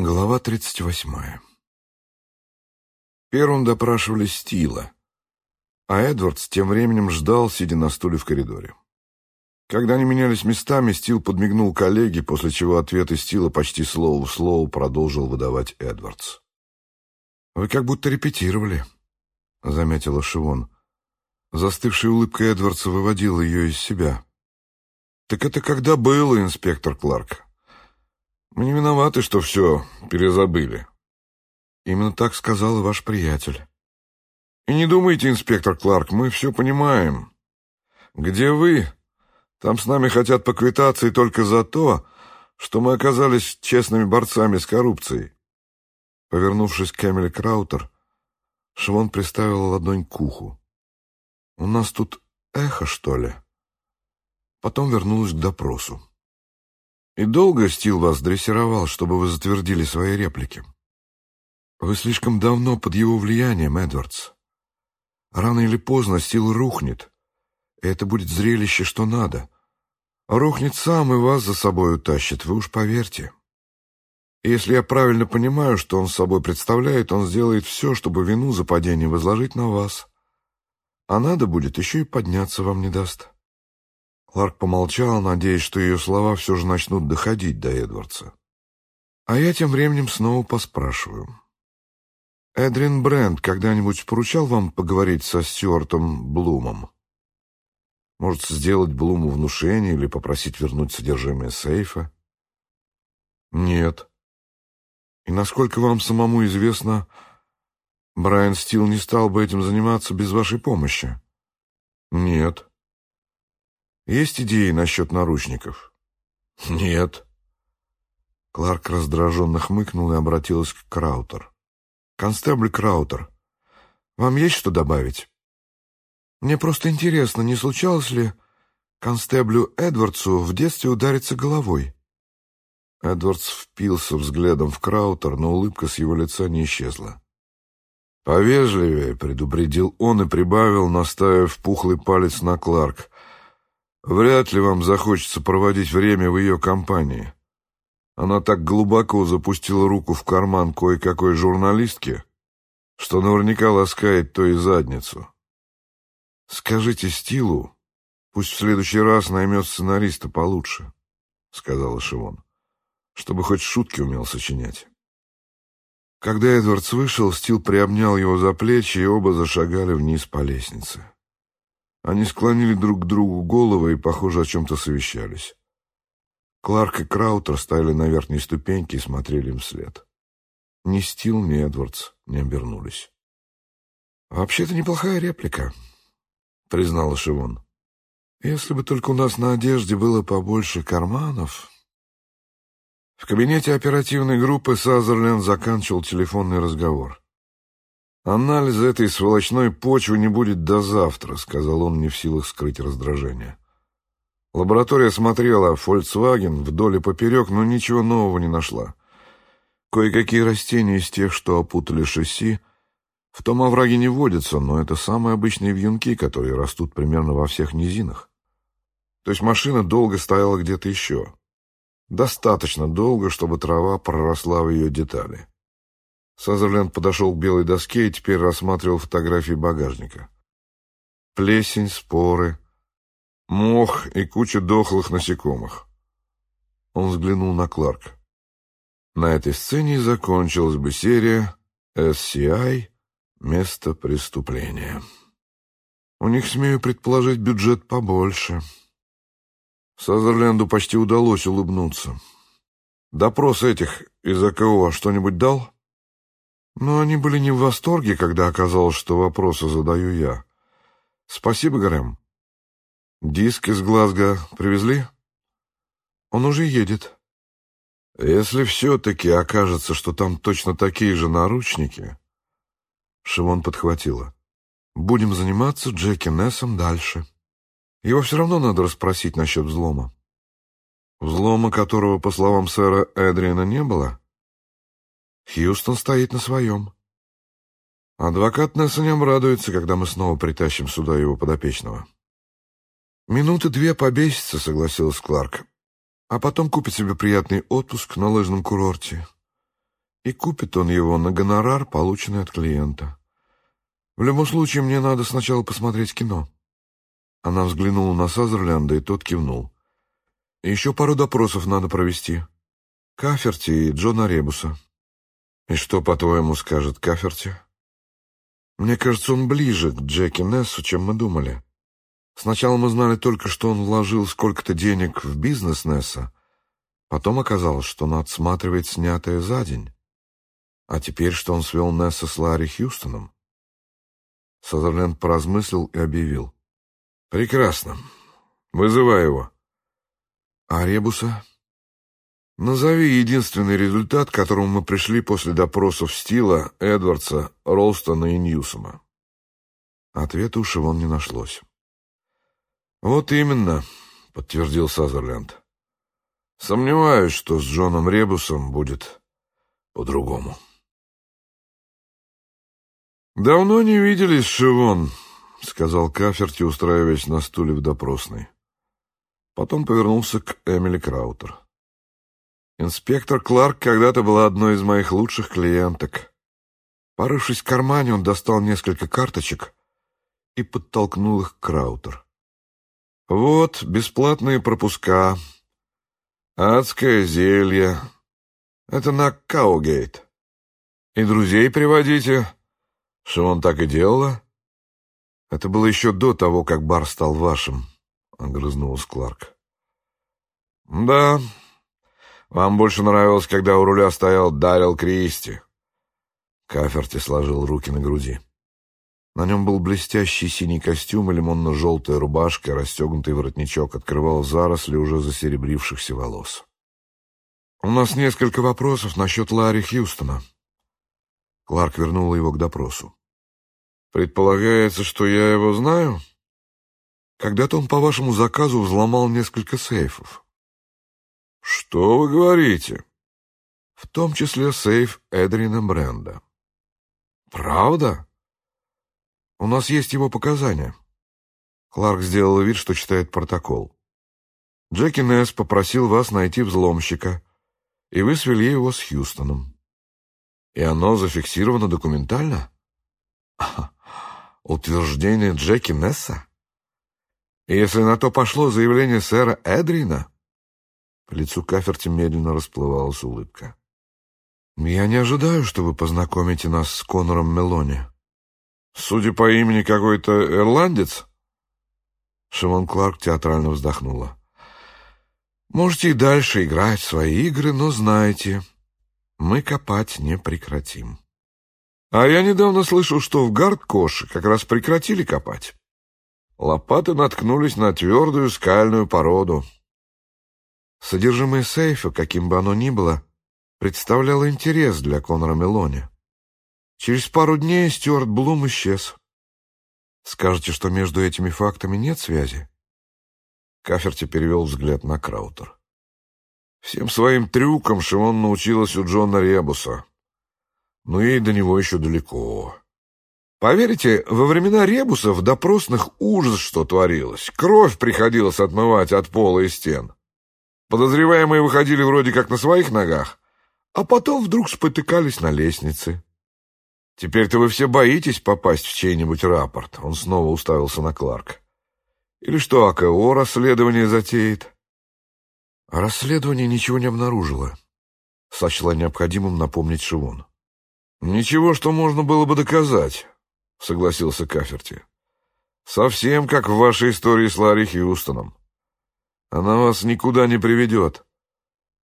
Глава 38. Первым допрашивали Стила, а Эдвардс тем временем ждал, сидя на стуле в коридоре. Когда они менялись местами, Стил подмигнул коллеге, после чего ответы Стила почти слово в слово продолжил выдавать Эдвардс. «Вы как будто репетировали», — заметила Шивон. Застывшая улыбка Эдвардса выводила ее из себя. «Так это когда было, инспектор Кларк?» Мы не виноваты, что все перезабыли. Именно так сказал и ваш приятель. И не думайте, инспектор Кларк, мы все понимаем. Где вы? Там с нами хотят поквитаться и только за то, что мы оказались честными борцами с коррупцией. Повернувшись к Эмили Краутер, Швон приставила ладонь к уху. «У нас тут эхо, что ли?» Потом вернулась к допросу. И долго Стил вас дрессировал, чтобы вы затвердили свои реплики? Вы слишком давно под его влиянием, Эдвардс. Рано или поздно Стил рухнет, и это будет зрелище, что надо. Рухнет сам и вас за собой утащит, вы уж поверьте. Если я правильно понимаю, что он собой представляет, он сделает все, чтобы вину за падение возложить на вас. А надо будет, еще и подняться вам не даст. Кларк помолчал, надеясь, что ее слова все же начнут доходить до Эдвардса. А я тем временем снова поспрашиваю. Эдрин Брент когда-нибудь поручал вам поговорить со Стюартом Блумом? Может, сделать Блуму внушение или попросить вернуть содержимое сейфа? Нет. И насколько вам самому известно, Брайан Стил не стал бы этим заниматься без вашей помощи? Нет. Есть идеи насчет наручников? Нет. Кларк раздраженно хмыкнул и обратилась к Краутер. Констебль Краутер, вам есть что добавить? Мне просто интересно, не случалось ли констеблю Эдвардсу в детстве удариться головой? Эдвардс впился взглядом в Краутер, но улыбка с его лица не исчезла. «Повежливее», — предупредил он и прибавил, наставив пухлый палец на Кларк. Вряд ли вам захочется проводить время в ее компании. Она так глубоко запустила руку в карман кое-какой журналистки, что наверняка ласкает то и задницу. Скажите Стилу, пусть в следующий раз наймет сценариста получше, — сказала Шивон, — чтобы хоть шутки умел сочинять. Когда Эдвардс вышел, Стил приобнял его за плечи, и оба зашагали вниз по лестнице. Они склонили друг к другу головы и, похоже, о чем-то совещались. Кларк и Краутер стояли на верхней ступеньке и смотрели им вслед. Ни Стил, ни Эдвардс не обернулись. «Вообще-то неплохая реплика», — признала Шивон. «Если бы только у нас на одежде было побольше карманов...» В кабинете оперативной группы Сазерленд заканчивал телефонный разговор. «Анализ этой сволочной почвы не будет до завтра», — сказал он, не в силах скрыть раздражение. Лаборатория смотрела Volkswagen вдоль и поперек, но ничего нового не нашла. Кое-какие растения из тех, что опутали шасси, в том овраге не водятся, но это самые обычные вьюнки, которые растут примерно во всех низинах. То есть машина долго стояла где-то еще. Достаточно долго, чтобы трава проросла в ее детали. Сазерленд подошел к белой доске и теперь рассматривал фотографии багажника. Плесень, споры, мох и куча дохлых насекомых. Он взглянул на Кларк. На этой сцене закончилась бы серия SCI «Место преступления». У них, смею предположить, бюджет побольше. Сазерленду почти удалось улыбнуться. Допрос этих из АКО что-нибудь дал? Но они были не в восторге, когда оказалось, что вопросы задаю я. Спасибо, Грэм. Диск из Глазго привезли? Он уже едет. Если все-таки окажется, что там точно такие же наручники... Шивон подхватила. Будем заниматься Джеки Нессом дальше. Его все равно надо расспросить насчет взлома. Взлома, которого, по словам сэра Эдриана, не было? Хьюстон стоит на своем. Адвокат Несса не обрадуется, когда мы снова притащим сюда его подопечного. Минуты две побесится, согласилась Кларк. А потом купит себе приятный отпуск на лыжном курорте. И купит он его на гонорар, полученный от клиента. В любом случае, мне надо сначала посмотреть кино. Она взглянула на Сазерленда, и тот кивнул. Еще пару допросов надо провести. Каферти и Джона Ребуса. И что, по-твоему, скажет Каферти? Мне кажется, он ближе к Джеки Нессу, чем мы думали. Сначала мы знали только, что он вложил сколько-то денег в бизнес Несса. Потом оказалось, что он отсматривает снятое за день. А теперь, что он свел Несса с Ларри Хьюстоном. Сазерленд поразмыслил и объявил. «Прекрасно. Вызывай его». «А Ребуса?» «Назови единственный результат, к которому мы пришли после допросов Стила, Эдвардса, Ролстона и Ньюсома». Ответа у Шивон не нашлось. «Вот именно», — подтвердил Сазерленд. «Сомневаюсь, что с Джоном Ребусом будет по-другому». «Давно не виделись, Шивон», — сказал Каферти, устраиваясь на стуле в допросной. Потом повернулся к Эмили Краутер. «Инспектор Кларк когда-то была одной из моих лучших клиенток. Порывшись в кармане, он достал несколько карточек и подтолкнул их Краутер. Вот бесплатные пропуска, адское зелье. Это на Каугейт. И друзей приводите». Что он так и делала? Это было еще до того, как бар стал вашим, — огрызнулся Кларк. Да, вам больше нравилось, когда у руля стоял Дарил Кристи. Каферти сложил руки на груди. На нем был блестящий синий костюм и лимонно-желтая рубашка, расстегнутый воротничок открывал заросли уже засеребрившихся волос. «У нас несколько вопросов насчет Ларри Хьюстона». Кларк вернул его к допросу. Предполагается, что я его знаю? Когда-то он по вашему заказу взломал несколько сейфов. Что вы говорите? В том числе сейф Эдрина Бренда. Правда? У нас есть его показания. Кларк сделал вид, что читает протокол. Джеки Несс попросил вас найти взломщика, и вы свели его с Хьюстоном. И оно зафиксировано документально? Утверждение Джеки Несса? Если на то пошло заявление сэра Эдрина? По лицу Каферти медленно расплывалась улыбка. «Я не ожидаю, что вы познакомите нас с Конором Мелони. Судя по имени, какой-то ирландец?» Шимон Кларк театрально вздохнула. «Можете и дальше играть в свои игры, но знайте, мы копать не прекратим». А я недавно слышал, что в Гардкоше как раз прекратили копать. Лопаты наткнулись на твердую скальную породу. Содержимое сейфа, каким бы оно ни было, представляло интерес для Конора Мелони. Через пару дней Стюарт Блум исчез. Скажете, что между этими фактами нет связи? Каферти перевел взгляд на Краутер. Всем своим трюкам Шимон научилась у Джона Ребуса но ей до него еще далеко. Поверите, во времена ребусов допросных ужас что творилось. Кровь приходилось отмывать от пола и стен. Подозреваемые выходили вроде как на своих ногах, а потом вдруг спотыкались на лестнице. Теперь-то вы все боитесь попасть в чей-нибудь рапорт. Он снова уставился на Кларк. Или что, АКО расследование затеет? А расследование ничего не обнаружило. Сочла необходимым напомнить Шивон. «Ничего, что можно было бы доказать», — согласился Каферти. «Совсем как в вашей истории с Ларри Хьюстоном. Она вас никуда не приведет.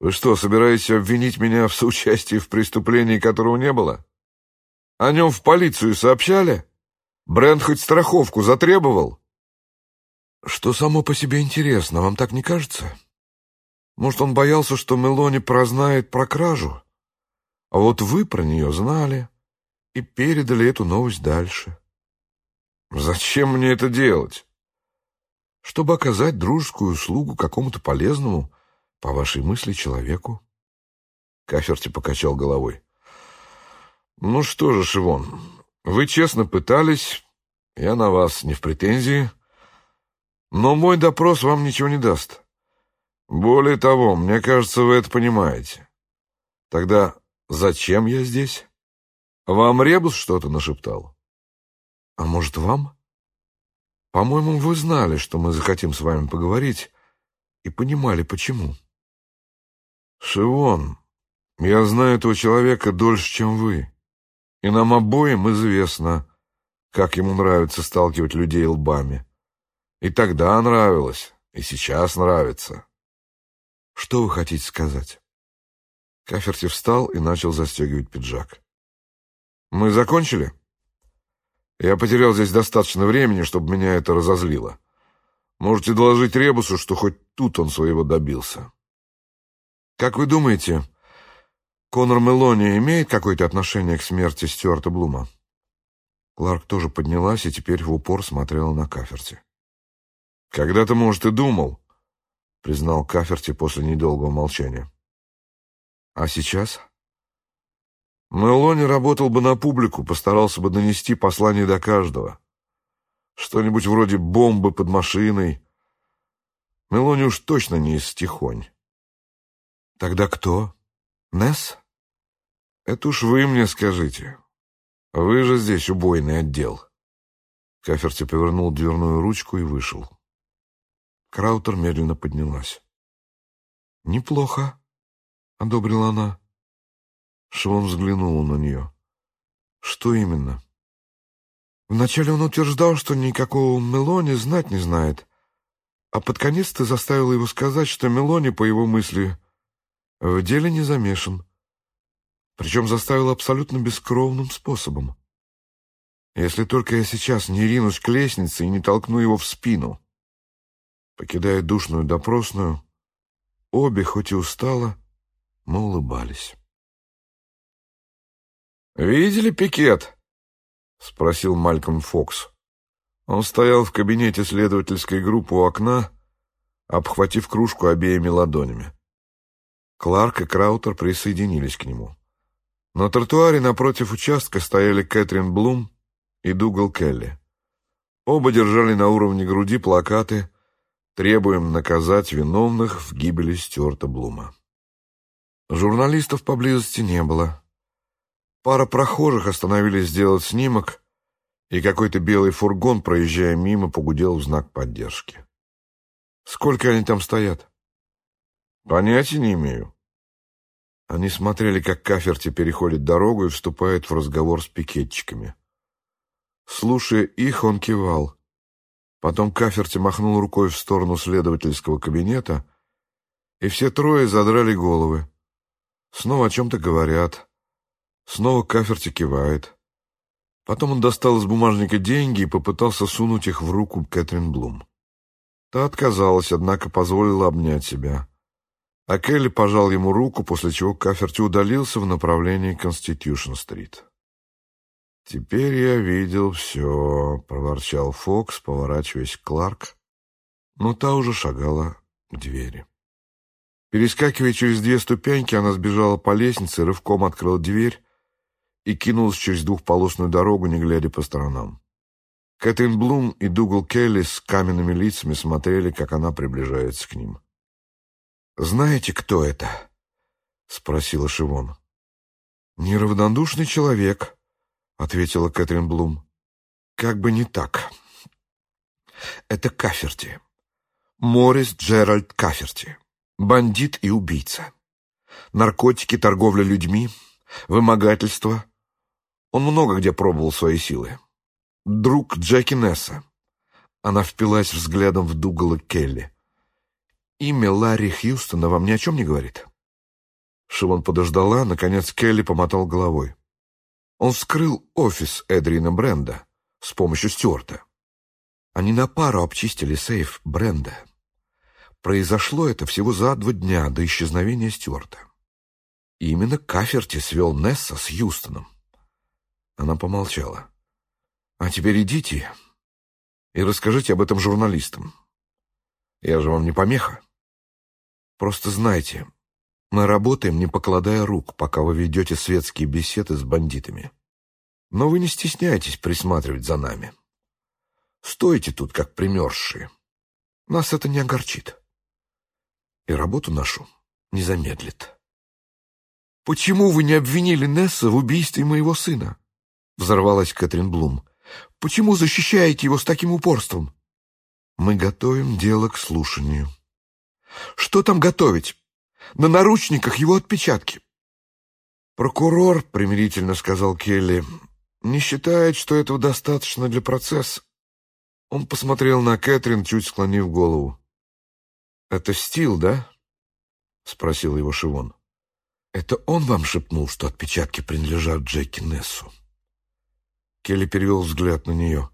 Вы что, собираетесь обвинить меня в соучастии в преступлении, которого не было? О нем в полицию сообщали? Брент хоть страховку затребовал?» «Что само по себе интересно, вам так не кажется? Может, он боялся, что Мелони прознает про кражу?» А вот вы про нее знали и передали эту новость дальше. Зачем мне это делать? Чтобы оказать дружескую услугу какому-то полезному, по вашей мысли, человеку. Каферти покачал головой. Ну что же, Шивон, вы честно пытались, я на вас не в претензии, но мой допрос вам ничего не даст. Более того, мне кажется, вы это понимаете. Тогда Зачем я здесь? Вам Ребус что-то нашептал? А может, вам? По-моему, вы знали, что мы захотим с вами поговорить, и понимали, почему. Шивон, я знаю этого человека дольше, чем вы, и нам обоим известно, как ему нравится сталкивать людей лбами. И тогда нравилось, и сейчас нравится. Что вы хотите сказать? Каферти встал и начал застегивать пиджак. Мы закончили? Я потерял здесь достаточно времени, чтобы меня это разозлило. Можете доложить Ребусу, что хоть тут он своего добился. Как вы думаете, Конор Мелони имеет какое-то отношение к смерти Стюарта Блума? Кларк тоже поднялась и теперь в упор смотрела на Каферти. «Когда-то, может, и думал», — признал Каферти после недолгого молчания. «А сейчас?» Мелони работал бы на публику, постарался бы донести послание до каждого. Что-нибудь вроде бомбы под машиной. Мелони уж точно не из тихонь. «Тогда кто? Несс?» «Это уж вы мне скажите. Вы же здесь убойный отдел». Каферти повернул дверную ручку и вышел. Краутер медленно поднялась. «Неплохо», — одобрила она. Швон взглянула на нее. «Что именно?» «Вначале он утверждал, что никакого Мелони знать не знает, а под конец ты заставила его сказать, что Мелони, по его мысли, в деле не замешан причем заставил абсолютно бескровным способом. Если только я сейчас не ринусь к лестнице и не толкну его в спину. Покидая душную допросную, обе, хоть и устало, мы улыбались. «Видели пикет?» — спросил Мальком Фокс. Он стоял в кабинете следовательской группы у окна, обхватив кружку обеими ладонями. Кларк и Краутер присоединились к нему. На тротуаре напротив участка стояли Кэтрин Блум и Дугал Келли. Оба держали на уровне груди плакаты «Требуем наказать виновных в гибели Стюарта Блума». Журналистов поблизости не было. Пара прохожих остановились сделать снимок, и какой-то белый фургон, проезжая мимо, погудел в знак поддержки. «Сколько они там стоят?» «Понятия не имею», они смотрели, как Каферти переходит дорогу и вступает в разговор с пикетчиками. Слушая их, он кивал. Потом Каферти махнул рукой в сторону следовательского кабинета, и все трое задрали головы. Снова о чем-то говорят. Снова Каферти кивает. Потом он достал из бумажника деньги и попытался сунуть их в руку Кэтрин Блум. Та отказалась, однако позволила обнять себя а Келли пожал ему руку, после чего Каферти удалился в направлении Конститюшн-стрит. «Теперь я видел все», — проворчал Фокс, поворачиваясь к Кларк, но та уже шагала к двери. Перескакивая через две ступеньки, она сбежала по лестнице, рывком открыла дверь и кинулась через двухполосную дорогу, не глядя по сторонам. Кэтрин Блум и Дугал Келли с каменными лицами смотрели, как она приближается к ним. «Знаете, кто это?» — спросила Шивон. «Неравнодушный человек», — ответила Кэтрин Блум. «Как бы не так. Это Каферти. Морис Джеральд Каферти. Бандит и убийца. Наркотики, торговля людьми, вымогательство. Он много где пробовал свои силы. Друг Джеки Несса». Она впилась взглядом в Дугала Келли. Имя Ларри Хьюстона вам ни о чем не говорит?» Шивон подождала, наконец Келли помотал головой. Он вскрыл офис Эдрина Бренда с помощью Стюарта. Они на пару обчистили сейф Бренда. Произошло это всего за два дня до исчезновения Стюарта. И именно Каферти свел Несса с Хьюстоном. Она помолчала. «А теперь идите и расскажите об этом журналистам. Я же вам не помеха». Просто знайте, мы работаем, не покладая рук, пока вы ведете светские беседы с бандитами. Но вы не стесняйтесь присматривать за нами. Стойте тут, как примерзшие. Нас это не огорчит. И работу нашу не замедлит. «Почему вы не обвинили Несса в убийстве моего сына?» — взорвалась Кэтрин Блум. «Почему защищаете его с таким упорством?» «Мы готовим дело к слушанию». «Что там готовить? На наручниках его отпечатки». «Прокурор», — примирительно сказал Келли, — «не считает, что этого достаточно для процесса». Он посмотрел на Кэтрин, чуть склонив голову. «Это Стил, да?» — спросил его Шивон. «Это он вам шепнул, что отпечатки принадлежат Джеки Нессу?» Келли перевел взгляд на нее.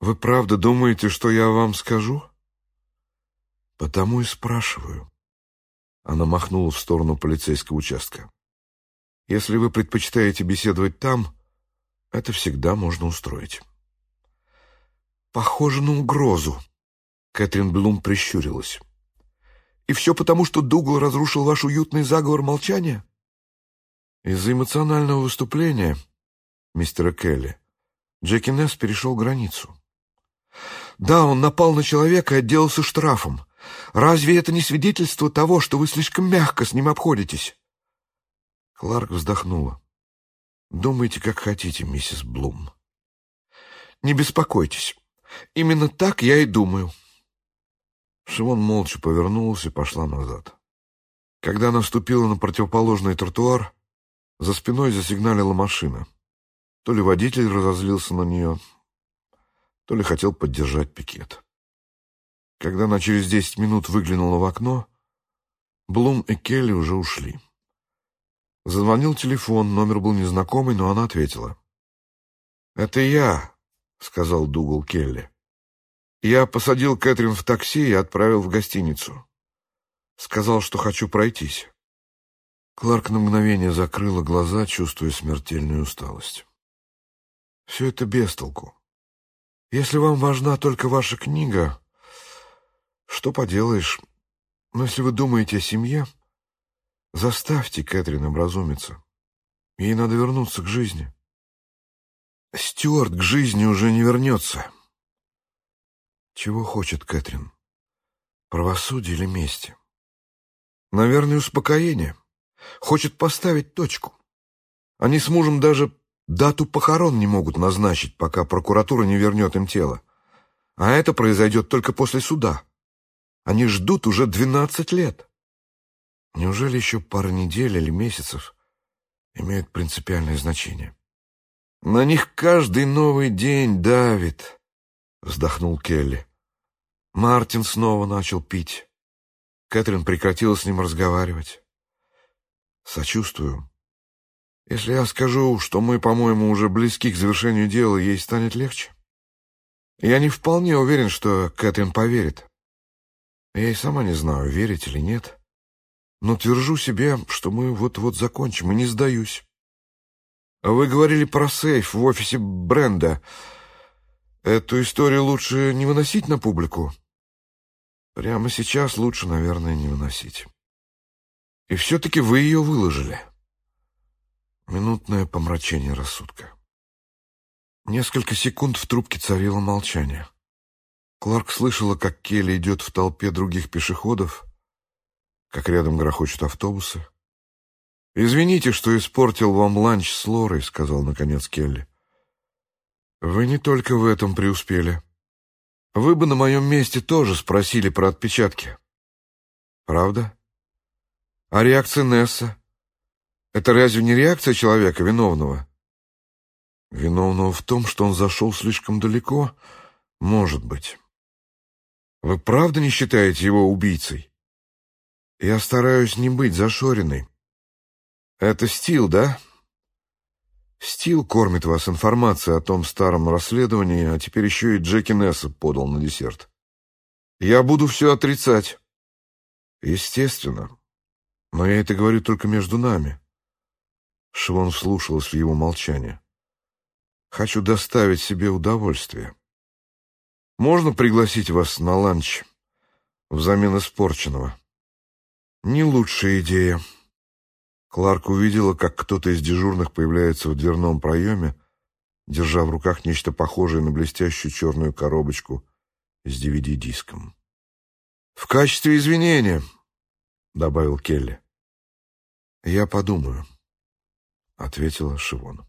«Вы правда думаете, что я вам скажу?» «Потому и спрашиваю». Она махнула в сторону полицейского участка. «Если вы предпочитаете беседовать там, это всегда можно устроить». «Похоже на угрозу», — Кэтрин Блум прищурилась. И все потому, что Дугл разрушил ваш уютный заговор молчания? Из-за эмоционального выступления мистера Келли Джеки Несс перешел границу. Да, он напал на человека и отделался штрафом. Разве это не свидетельство того, что вы слишком мягко с ним обходитесь? Кларк вздохнула. Думайте, как хотите, миссис Блум. Не беспокойтесь. Именно так я и думаю. Шимон молча повернулся и пошла назад. Когда она вступила на противоположный тротуар, за спиной засигналила машина. То ли водитель разозлился на нее, то ли хотел поддержать пикет. Когда она через десять минут выглянула в окно, Блум и Келли уже ушли. Зазвонил телефон, номер был незнакомый, но она ответила. «Это я», — сказал Дугал Келли. Я посадил Кэтрин в такси и отправил в гостиницу. Сказал, что хочу пройтись. Кларк на мгновение закрыла глаза, чувствуя смертельную усталость. Все это без толку. Если вам важна только ваша книга, что поделаешь? Но если вы думаете о семье, заставьте Кэтрин образумиться. Ей надо вернуться к жизни. Стюарт к жизни уже не вернется. Чего хочет Кэтрин? Правосудие или мести? Наверное, успокоение. Хочет поставить точку. Они с мужем даже дату похорон не могут назначить, пока прокуратура не вернет им тело. А это произойдет только после суда. Они ждут уже двенадцать лет. Неужели еще пара недель или месяцев имеют принципиальное значение? На них каждый новый день давит. — вздохнул Келли. Мартин снова начал пить. Кэтрин прекратила с ним разговаривать. Сочувствую. Если я скажу, что мы, по-моему, уже близки к завершению дела, ей станет легче? Я не вполне уверен, что Кэтрин поверит. Я и сама не знаю, верить или нет. Но твержу себе, что мы вот-вот закончим, и не сдаюсь. Вы говорили про сейф в офисе Бренда. Эту историю лучше не выносить на публику? Прямо сейчас лучше, наверное, не выносить. И все-таки вы ее выложили. Минутное помрачение рассудка. Несколько секунд в трубке царило молчание. Кларк слышала, как Келли идет в толпе других пешеходов, как рядом грохочут автобусы. «Извините, что испортил вам ланч с Лорой», — сказал наконец Келли. Вы не только в этом преуспели. Вы бы на моем месте тоже спросили про отпечатки. Правда? А реакция Несса? Это разве не реакция человека виновного? Виновного в том, что он зашел слишком далеко? Может быть. Вы правда не считаете его убийцей? Я стараюсь не быть зашоренной. Это стил, да? Стил кормит вас информацией о том старом расследовании, а теперь еще и Джеки Несса подал на десерт. Я буду все отрицать. Естественно. Но я это говорю только между нами. Швон вслушалась в его молчание. Хочу доставить себе удовольствие. Можно пригласить вас на ланч взамен испорченного? Не лучшая идея. Кларк увидела, как кто-то из дежурных появляется в дверном проеме, держа в руках нечто похожее на блестящую черную коробочку с DVD-диском. «В качестве извинения», — добавил Келли. «Я подумаю», — ответила Шивона.